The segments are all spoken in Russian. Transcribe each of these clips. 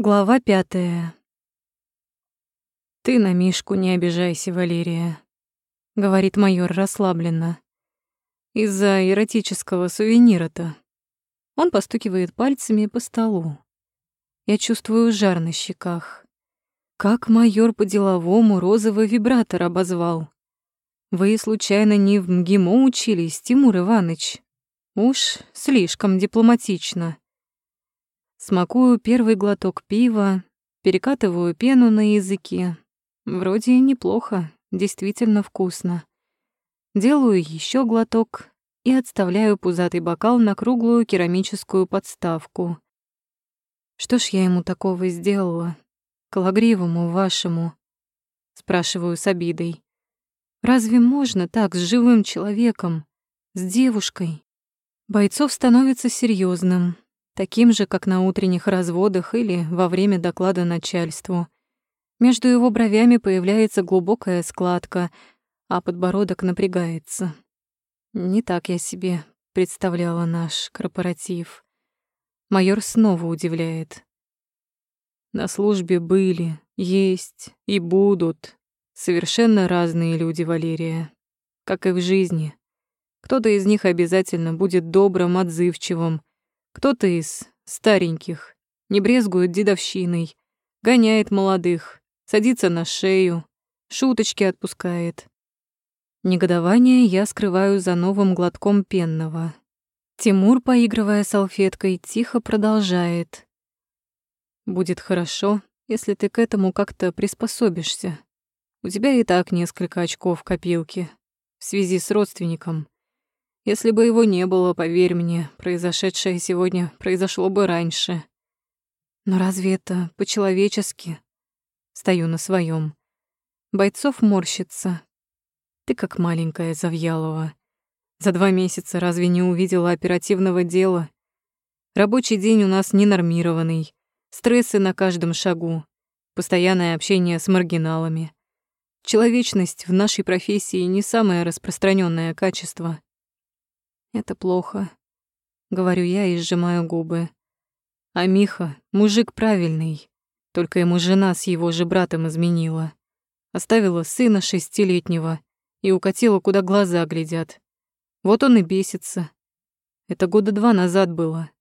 Глава пятая. «Ты на Мишку не обижайся, Валерия», — говорит майор расслабленно. «Из-за эротического сувенира-то». Он постукивает пальцами по столу. Я чувствую жар на щеках. Как майор по-деловому розовый вибратор обозвал. Вы, случайно, не в МГИМО учились, Тимур Иванович? Уж слишком дипломатично. Смакую первый глоток пива, перекатываю пену на языке. Вроде неплохо, действительно вкусно. Делаю еще глоток и отставляю пузатый бокал на круглую керамическую подставку. Что ж я ему такого сделала? Калагривому вашему? Спрашиваю с обидой. Разве можно так с живым человеком, с девушкой? Бойцов становится серьезным, таким же, как на утренних разводах или во время доклада начальству. Между его бровями появляется глубокая складка, а подбородок напрягается. Не так я себе представляла наш корпоратив. Майор снова удивляет. На службе были, есть и будут совершенно разные люди, Валерия, как и в жизни. Кто-то из них обязательно будет добрым, отзывчивым, кто-то из стареньких не брезгует дедовщиной, гоняет молодых, садится на шею, шуточки отпускает. Негодование я скрываю за новым глотком пенного. Тимур, поигрывая салфеткой, тихо продолжает. «Будет хорошо, если ты к этому как-то приспособишься. У тебя и так несколько очков в копилке в связи с родственником. Если бы его не было, поверь мне, произошедшее сегодня произошло бы раньше. Но разве это по-человечески? Стою на своем. Бойцов морщится. Ты как маленькая Завьялова. За два месяца разве не увидела оперативного дела? Рабочий день у нас ненормированный. Стрессы на каждом шагу. Постоянное общение с маргиналами. Человечность в нашей профессии не самое распространенное качество. Это плохо, говорю я и сжимаю губы. А Миха мужик правильный, только ему жена с его же братом изменила. Оставила сына шестилетнего и укатила, куда глаза глядят. Вот он и бесится. Это года два назад было.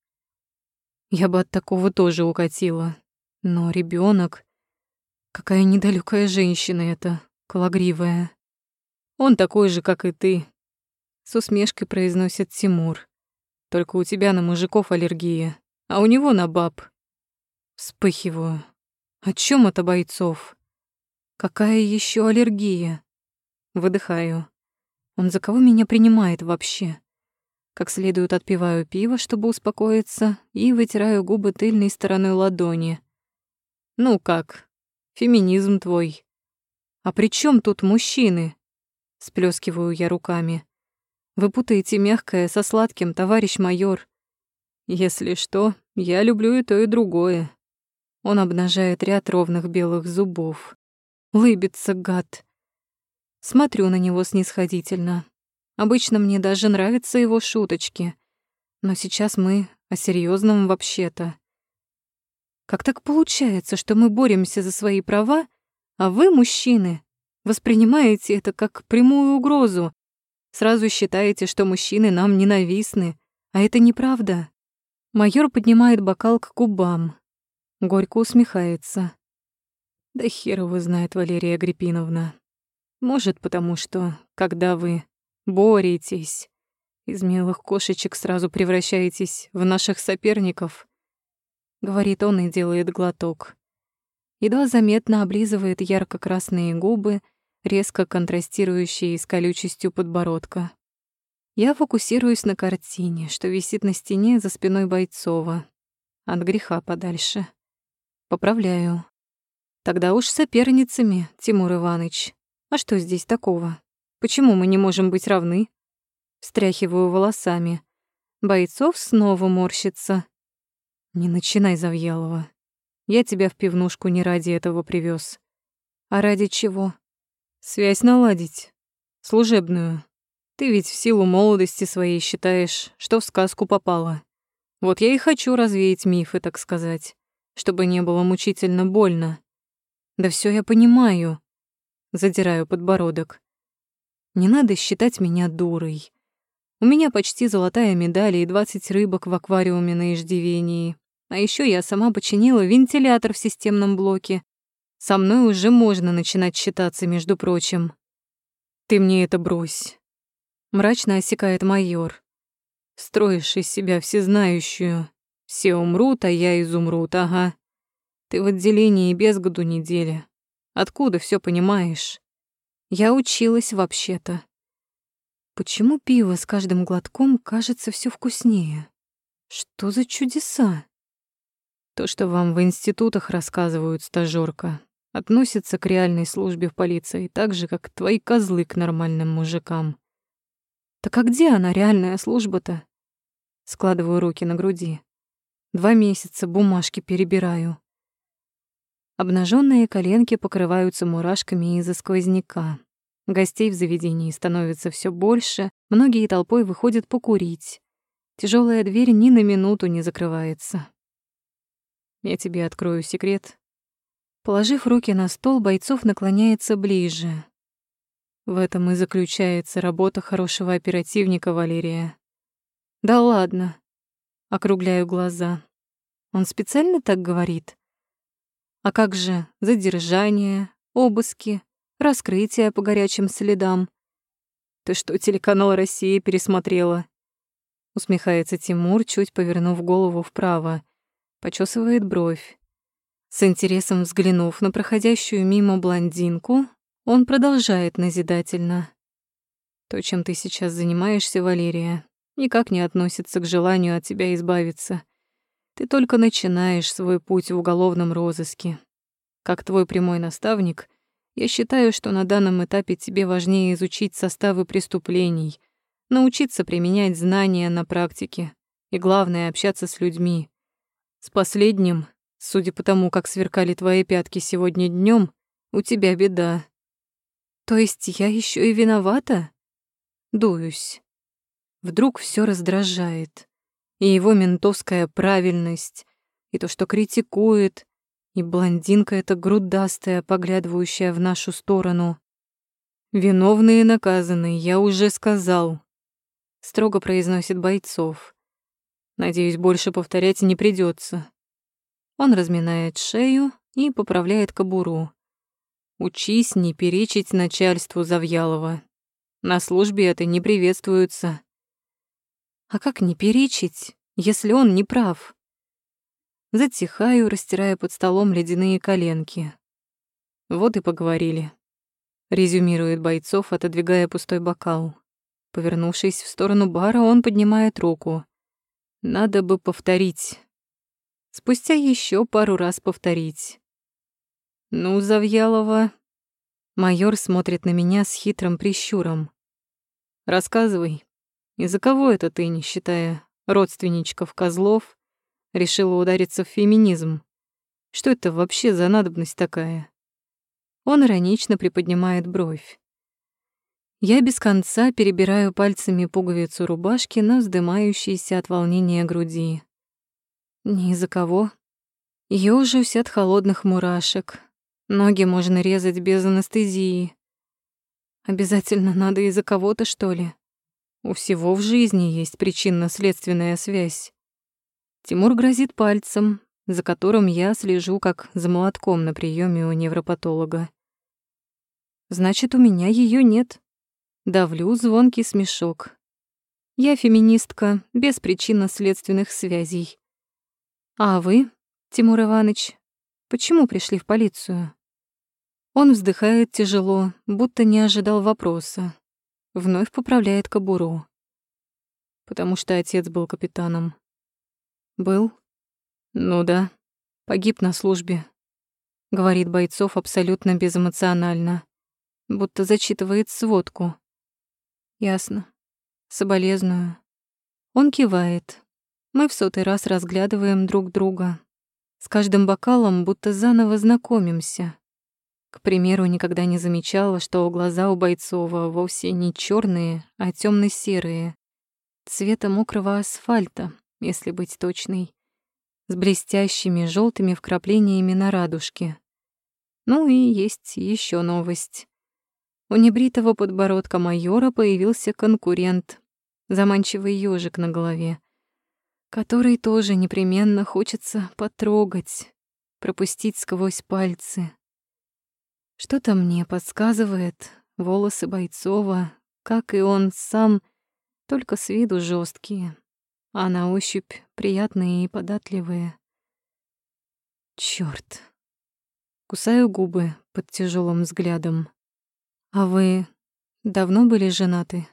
Я бы от такого тоже укатила. Но ребенок, Какая недалекая женщина эта, кологривая. Он такой же, как и ты, с усмешкой произносит Тимур. Только у тебя на мужиков аллергия, а у него на баб. Вспыхиваю. О чем это бойцов? Какая еще аллергия? Выдыхаю. Он за кого меня принимает вообще? Как следует отпиваю пиво, чтобы успокоиться, и вытираю губы тыльной стороной ладони. Ну как? Феминизм твой. А при чем тут мужчины? Сплескиваю я руками. Вы путаете мягкое со сладким, товарищ майор. Если что, я люблю и то, и другое. Он обнажает ряд ровных белых зубов. Лыбится, гад. Смотрю на него снисходительно. Обычно мне даже нравятся его шуточки. Но сейчас мы о серьезном вообще-то. Как так получается, что мы боремся за свои права, а вы, мужчины, воспринимаете это как прямую угрозу, Сразу считаете, что мужчины нам ненавистны, а это неправда. Майор поднимает бокал к губам. Горько усмехается. Да хер его знает, Валерия Агриппиновна. Может, потому что, когда вы боретесь, из милых кошечек сразу превращаетесь в наших соперников, говорит он и делает глоток. Едва заметно облизывает ярко-красные губы, резко контрастирующие с колючестью подбородка. Я фокусируюсь на картине, что висит на стене за спиной Бойцова. От греха подальше. Поправляю. Тогда уж соперницами, Тимур Иванович. А что здесь такого? Почему мы не можем быть равны? Встряхиваю волосами. Бойцов снова морщится. Не начинай, Завьялова. Я тебя в пивнушку не ради этого привез. А ради чего? Связь наладить. Служебную. Ты ведь в силу молодости своей считаешь, что в сказку попала. Вот я и хочу развеять мифы, так сказать. чтобы не было мучительно больно. Да все я понимаю. Задираю подбородок. Не надо считать меня дурой. У меня почти золотая медаль и 20 рыбок в аквариуме на иждивении. А еще я сама починила вентилятор в системном блоке. Со мной уже можно начинать считаться, между прочим. Ты мне это брось. Мрачно осекает майор. Строишь из себя всезнающую. Все умрут, а я изумрут, ага. Ты в отделении без году недели. Откуда все понимаешь? Я училась вообще-то. Почему пиво с каждым глотком кажется все вкуснее? Что за чудеса? То, что вам в институтах рассказывают, стажёрка, относится к реальной службе в полиции так же, как твои козлы к нормальным мужикам. Так а где она, реальная служба-то? Складываю руки на груди. Два месяца бумажки перебираю. Обнаженные коленки покрываются мурашками из-за сквозняка. Гостей в заведении становится все больше, многие толпой выходят покурить. Тяжелая дверь ни на минуту не закрывается. Я тебе открою секрет. Положив руки на стол, Бойцов наклоняется ближе. В этом и заключается работа хорошего оперативника, Валерия. Да ладно. Округляю глаза. Он специально так говорит? А как же задержание, обыски, раскрытие по горячим следам? Ты что, телеканал «Россия» пересмотрела? Усмехается Тимур, чуть повернув голову вправо. Почесывает бровь. С интересом взглянув на проходящую мимо блондинку, он продолжает назидательно. То, чем ты сейчас занимаешься, Валерия, никак не относится к желанию от тебя избавиться. Ты только начинаешь свой путь в уголовном розыске. Как твой прямой наставник, я считаю, что на данном этапе тебе важнее изучить составы преступлений, научиться применять знания на практике и, главное, общаться с людьми. С последним, судя по тому, как сверкали твои пятки сегодня днем, у тебя беда. То есть я еще и виновата? Дуюсь. Вдруг все раздражает и его ментовская правильность, и то, что критикует, и блондинка эта грудастая, поглядывающая в нашу сторону. «Виновные наказаны, я уже сказал», — строго произносит Бойцов. «Надеюсь, больше повторять не придется. Он разминает шею и поправляет кобуру. «Учись не перечить начальству Завьялова. На службе это не приветствуется». А как не перечить, если он не прав? Затихаю, растирая под столом ледяные коленки. Вот и поговорили. Резюмирует бойцов, отодвигая пустой бокал. Повернувшись в сторону бара, он поднимает руку. Надо бы повторить. Спустя еще пару раз повторить. Ну, Завьялова. Майор смотрит на меня с хитрым прищуром. Рассказывай. Из-за кого это ты, не считая родственничков козлов, решила удариться в феминизм? Что это вообще за надобность такая? Он иронично приподнимает бровь. Я без конца перебираю пальцами пуговицу рубашки на вздымающейся от волнения груди. Ни из-за кого. Ёжусь от холодных мурашек. Ноги можно резать без анестезии. Обязательно надо из-за кого-то, что ли? У всего в жизни есть причинно-следственная связь. Тимур грозит пальцем, за которым я слежу как за молотком на приеме у невропатолога. Значит, у меня ее нет. Давлю звонкий смешок. Я феминистка, без причинно-следственных связей. А вы, Тимур Иванович, почему пришли в полицию? Он вздыхает тяжело, будто не ожидал вопроса. Вновь поправляет кобуру. Потому что отец был капитаном. Был? Ну да. Погиб на службе. Говорит Бойцов абсолютно безэмоционально. Будто зачитывает сводку. Ясно. Соболезную. Он кивает. Мы в сотый раз разглядываем друг друга. С каждым бокалом будто заново знакомимся. К примеру, никогда не замечала, что глаза у Бойцова вовсе не черные, а темно серые цвета мокрого асфальта, если быть точной. с блестящими желтыми вкраплениями на радужке. Ну и есть еще новость. У небритого подбородка майора появился конкурент, заманчивый ежик на голове, который тоже непременно хочется потрогать, пропустить сквозь пальцы. Что-то мне подсказывает, волосы Бойцова, как и он сам, только с виду жесткие, а на ощупь приятные и податливые. Черт! Кусаю губы под тяжелым взглядом. А вы давно были женаты?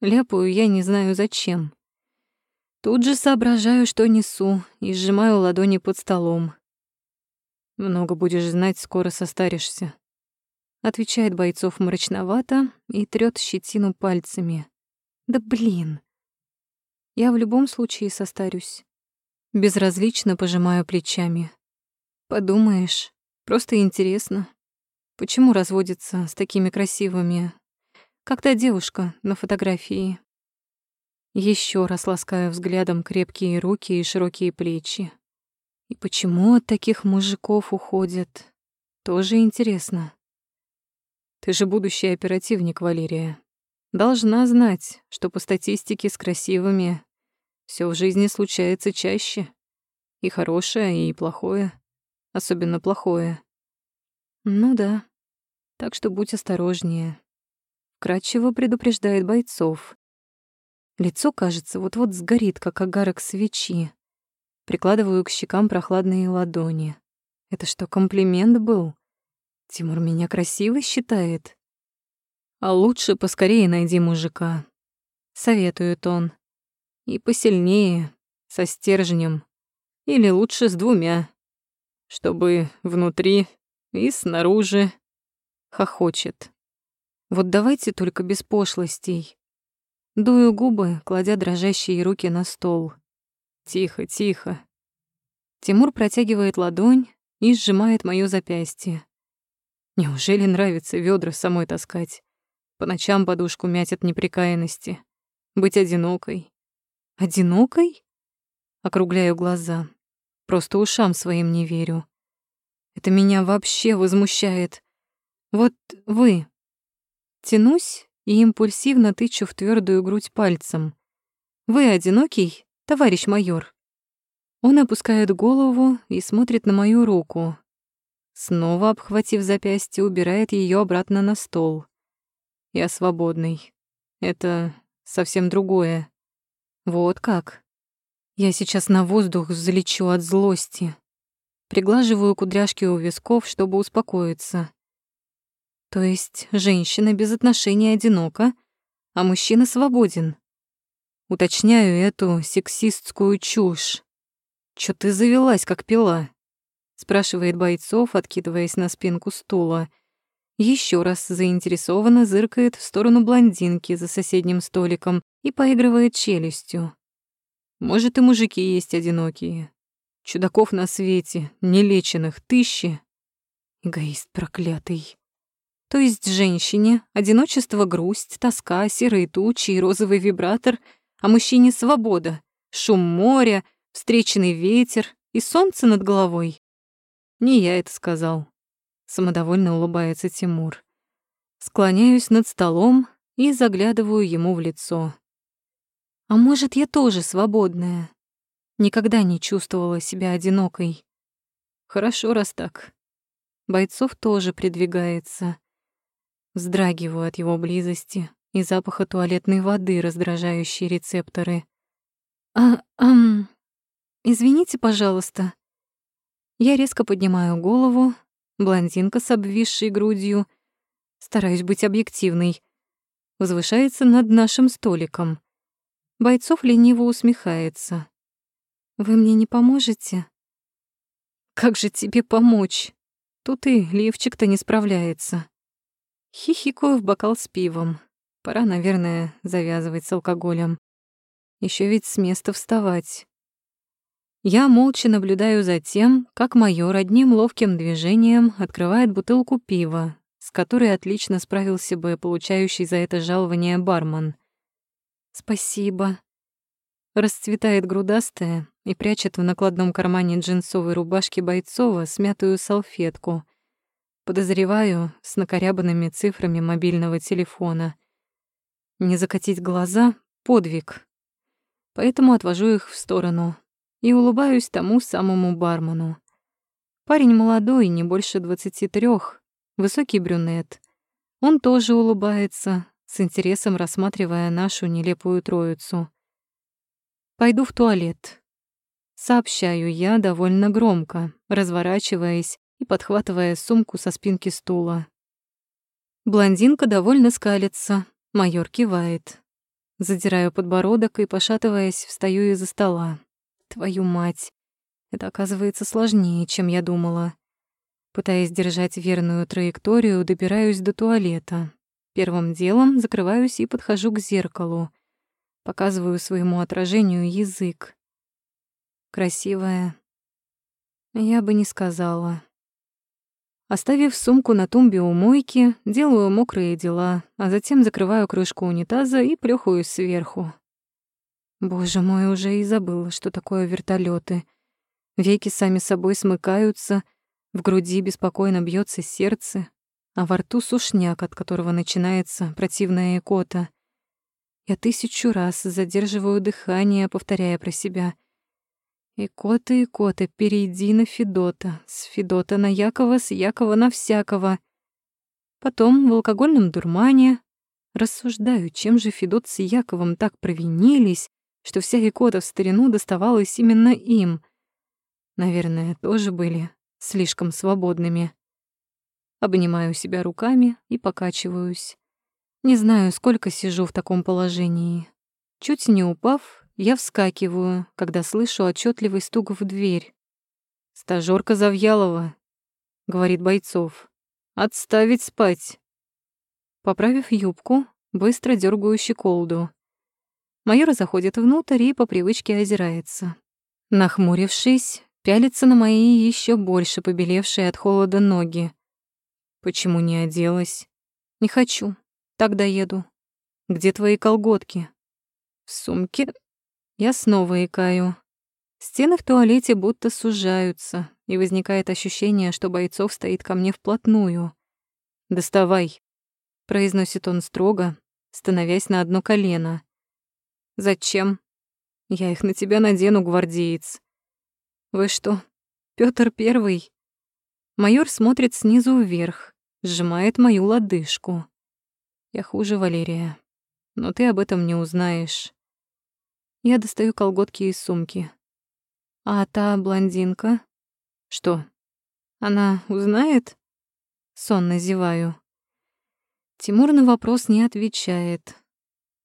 Ляпаю я не знаю зачем. Тут же соображаю, что несу, и сжимаю ладони под столом. Много будешь знать, скоро состаришься. Отвечает бойцов мрачновато и трёт щетину пальцами. Да блин. Я в любом случае состарюсь. Безразлично пожимаю плечами. Подумаешь, просто интересно. Почему разводится с такими красивыми, как та девушка на фотографии? Еще раз ласкаю взглядом крепкие руки и широкие плечи. И почему от таких мужиков уходят? Тоже интересно. Ты же будущий оперативник, Валерия. Должна знать, что по статистике с красивыми все в жизни случается чаще. И хорошее, и плохое. Особенно плохое. Ну да. Так что будь осторожнее. Кратчево предупреждает бойцов. Лицо, кажется, вот-вот сгорит, как огарок свечи. Прикладываю к щекам прохладные ладони. Это что, комплимент был? Тимур меня красивой считает? А лучше поскорее найди мужика. Советует он. И посильнее, со стержнем. Или лучше с двумя. Чтобы внутри и снаружи хохочет. Вот давайте только без пошлостей. Дую губы, кладя дрожащие руки на стол. Тихо, тихо. Тимур протягивает ладонь и сжимает моё запястье. Неужели нравится ведра самой таскать? По ночам подушку мять от неприкаянности. Быть одинокой. Одинокой? Округляю глаза. Просто ушам своим не верю. Это меня вообще возмущает. Вот вы. Тянусь и импульсивно тычу в твердую грудь пальцем. Вы одинокий, товарищ майор? Он опускает голову и смотрит на мою руку. Снова, обхватив запястье, убирает ее обратно на стол. Я свободный. Это совсем другое. Вот как. Я сейчас на воздух залечу от злости. Приглаживаю кудряшки у висков, чтобы успокоиться. То есть женщина без отношений одинока, а мужчина свободен. Уточняю эту сексистскую чушь. Чё ты завелась, как пила? спрашивает бойцов, откидываясь на спинку стула. Еще раз заинтересованно зыркает в сторону блондинки за соседним столиком и поигрывает челюстью. Может, и мужики есть одинокие, Чудаков на свете, нелеченных, тысячи. Эгоист проклятый. То есть женщине одиночество, грусть, тоска, серые тучи и розовый вибратор, а мужчине свобода, шум моря, встречный ветер и солнце над головой. Не я это сказал. Самодовольно улыбается Тимур. Склоняюсь над столом и заглядываю ему в лицо. А может, я тоже свободная? Никогда не чувствовала себя одинокой. Хорошо, раз так. Бойцов тоже придвигается. Вздрагиваю от его близости и запаха туалетной воды, раздражающей рецепторы. А, извините, пожалуйста. Я резко поднимаю голову, блондинка с обвисшей грудью, стараюсь быть объективной, возвышается над нашим столиком. Бойцов лениво усмехается. Вы мне не поможете? Как же тебе помочь? Тут и лифчик-то не справляется. Хихикаю в бокал с пивом. Пора, наверное, завязывать с алкоголем. Еще ведь с места вставать. Я молча наблюдаю за тем, как майор одним ловким движением открывает бутылку пива, с которой отлично справился бы получающий за это жалование бармен. «Спасибо», расцветает грудастая и прячет в накладном кармане джинсовой рубашки Бойцова смятую салфетку. Подозреваю, с накорябанными цифрами мобильного телефона. Не закатить глаза — подвиг. Поэтому отвожу их в сторону и улыбаюсь тому самому бармену. Парень молодой, не больше двадцати трёх, высокий брюнет. Он тоже улыбается, с интересом рассматривая нашу нелепую троицу. Пойду в туалет. Сообщаю я довольно громко, разворачиваясь и подхватывая сумку со спинки стула. Блондинка довольно скалится, майор кивает. Задираю подбородок и, пошатываясь, встаю из-за стола. Твою мать. Это оказывается сложнее, чем я думала. Пытаясь держать верную траекторию, добираюсь до туалета. Первым делом закрываюсь и подхожу к зеркалу. Показываю своему отражению язык. Красивая. Я бы не сказала. Оставив сумку на тумбе у мойки, делаю мокрые дела, а затем закрываю крышку унитаза и плюхаюсь сверху. Боже мой, уже и забыла, что такое вертолеты. Веки сами собой смыкаются, в груди беспокойно бьется сердце, а во рту сушняк, от которого начинается противная икота. Я тысячу раз задерживаю дыхание, повторяя про себя. Икота, икота, перейди на Федота, с Федота на Якова, с Якова на всякого. Потом в алкогольном дурмане рассуждаю, чем же Федот с Яковом так провинились, что вся икота в старину доставалась именно им. Наверное, тоже были слишком свободными. Обнимаю себя руками и покачиваюсь. Не знаю, сколько сижу в таком положении. Чуть не упав, я вскакиваю, когда слышу отчетливый стук в дверь. «Стажёрка Завьялова», — говорит Бойцов. «Отставить спать». Поправив юбку, быстро дергаю щеколду. Майор заходит внутрь и по привычке озирается. Нахмурившись, пялится на мои еще больше побелевшие от холода ноги. Почему не оделась? Не хочу. Тогда еду. Где твои колготки? В сумке. Я снова икаю. Стены в туалете будто сужаются, и возникает ощущение, что бойцов стоит ко мне вплотную. «Доставай», — произносит он строго, становясь на одно колено. Зачем? Я их на тебя надену, гвардеец. Вы что, Пётр Первый? Майор смотрит снизу вверх, сжимает мою лодыжку. Я хуже Валерия, но ты об этом не узнаешь. Я достаю колготки из сумки. А та блондинка? Что? Она узнает? Сонно зеваю. Тимур на вопрос не отвечает.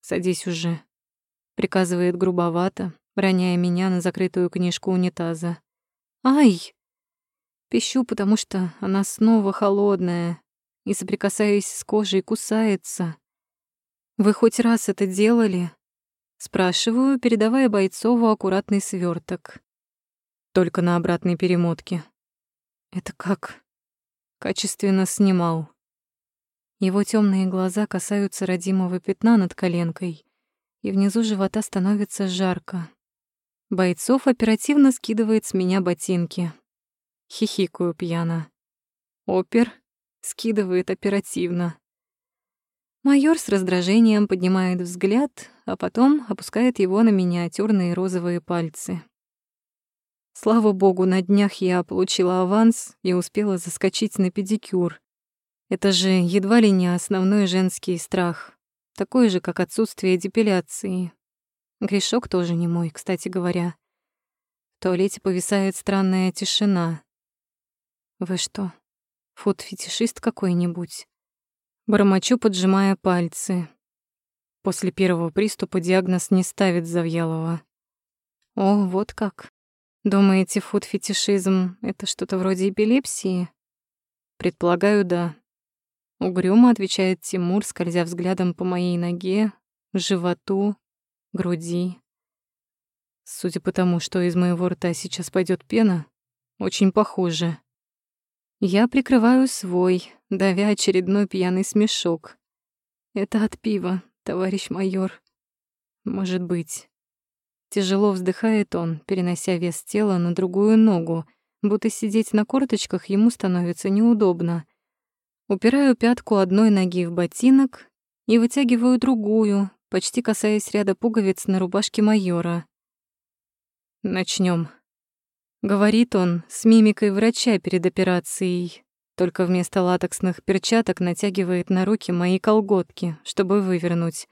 Садись уже приказывает грубовато, роняя меня на закрытую книжку унитаза. Ай! Пищу, потому что она снова холодная и, соприкасаясь с кожей, кусается. Вы хоть раз это делали? Спрашиваю, передавая Бойцову аккуратный сверток. Только на обратной перемотке. Это как? Качественно снимал. Его темные глаза касаются родимого пятна над коленкой, и внизу живота становится жарко. Бойцов оперативно скидывает с меня ботинки. Хихикаю пьяно. Опер скидывает оперативно. Майор с раздражением поднимает взгляд, а потом опускает его на миниатюрные розовые пальцы. Слава богу, на днях я получила аванс и успела заскочить на педикюр. Это же едва ли не основной женский страх такой же, как отсутствие депиляции. Грешок тоже не мой, кстати говоря. В туалете повисает странная тишина. Вы что, фуд-фетишист какой-нибудь? Бормочу, поджимая пальцы. После первого приступа диагноз не ставит Завьялова. О, вот как. Думаете, фуд-фетишизм — это что-то вроде эпилепсии? Предполагаю, да. Угрюмо отвечает Тимур, скользя взглядом по моей ноге, животу, груди. Судя по тому, что из моего рта сейчас пойдет пена, очень похоже. Я прикрываю свой, давя очередной пьяный смешок. Это от пива, товарищ майор. Может быть. Тяжело вздыхает он, перенося вес тела на другую ногу, будто сидеть на корточках ему становится неудобно. Упираю пятку одной ноги в ботинок и вытягиваю другую, почти касаясь ряда пуговиц на рубашке майора. Начнем, говорит он с мимикой врача перед операцией, только вместо латексных перчаток натягивает на руки мои колготки, чтобы вывернуть.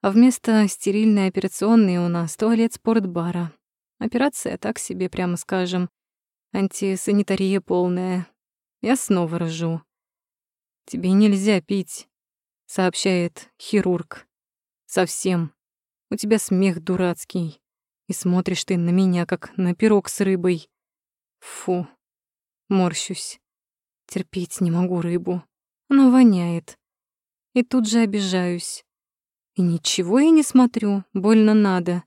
А вместо стерильной операционной у нас туалет спортбара. Операция так себе, прямо скажем. Антисанитария полная. Я снова рожу. «Тебе нельзя пить», — сообщает хирург. «Совсем. У тебя смех дурацкий. И смотришь ты на меня, как на пирог с рыбой. Фу. Морщусь. Терпеть не могу рыбу. Она воняет. И тут же обижаюсь. И ничего я не смотрю, больно надо.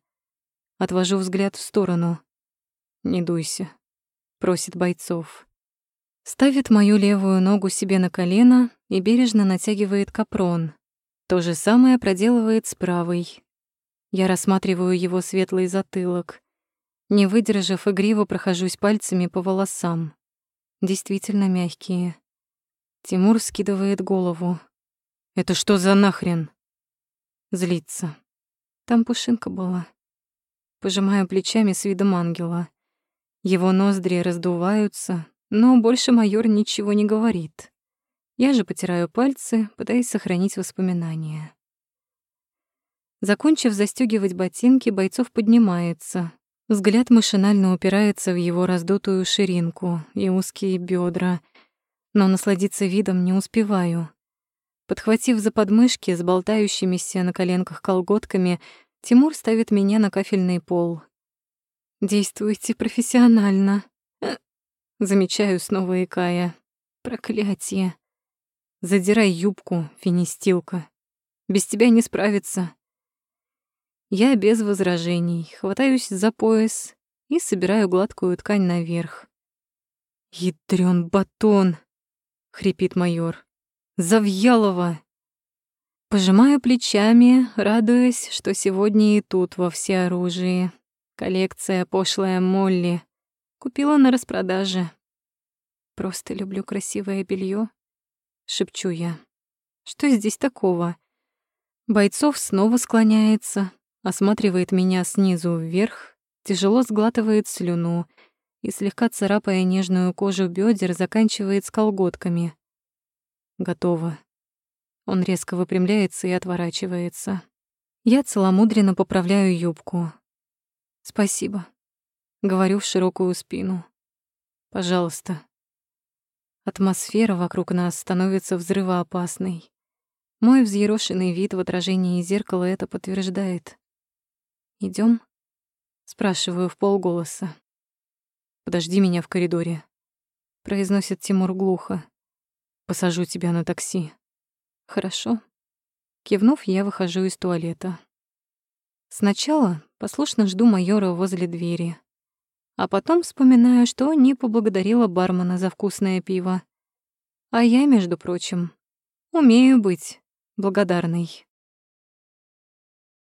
Отвожу взгляд в сторону. «Не дуйся», — просит бойцов. Ставит мою левую ногу себе на колено и бережно натягивает капрон. То же самое проделывает с правой. Я рассматриваю его светлый затылок. Не выдержав, игриво прохожусь пальцами по волосам. Действительно мягкие. Тимур скидывает голову. «Это что за нахрен?» Злится. Там пушинка была. Пожимаю плечами с видом ангела. Его ноздри раздуваются, но больше майор ничего не говорит. Я же потираю пальцы, пытаясь сохранить воспоминания. Закончив застёгивать ботинки, бойцов поднимается. Взгляд машинально упирается в его раздутую ширинку и узкие бедра, но насладиться видом не успеваю. Подхватив за подмышки с болтающимися на коленках колготками, Тимур ставит меня на кафельный пол. «Действуйте профессионально», Замечаю снова икая. Проклятие. Задирай юбку, финистилка. Без тебя не справиться. Я без возражений хватаюсь за пояс и собираю гладкую ткань наверх. «Ядрён батон!» — хрипит майор. «Завьялова!» Пожимаю плечами, радуясь, что сегодня и тут во всеоружии. Коллекция пошлая Молли. Купила на распродаже. Просто люблю красивое белье, шепчу я. Что здесь такого? Бойцов снова склоняется, осматривает меня снизу вверх, тяжело сглатывает слюну и, слегка царапая нежную кожу бедер, заканчивает с колготками. Готово. Он резко выпрямляется и отворачивается. Я целомудренно поправляю юбку. Спасибо. Говорю в широкую спину. Пожалуйста. Атмосфера вокруг нас становится взрывоопасной. Мой взъерошенный вид в отражении зеркала это подтверждает. Идем? спрашиваю в полголоса. Подожди меня в коридоре, произносит Тимур глухо. Посажу тебя на такси. Хорошо. Кивнув, я выхожу из туалета. Сначала послушно жду майора возле двери. А потом вспоминаю, что не поблагодарила бармена за вкусное пиво. А я, между прочим, умею быть благодарной.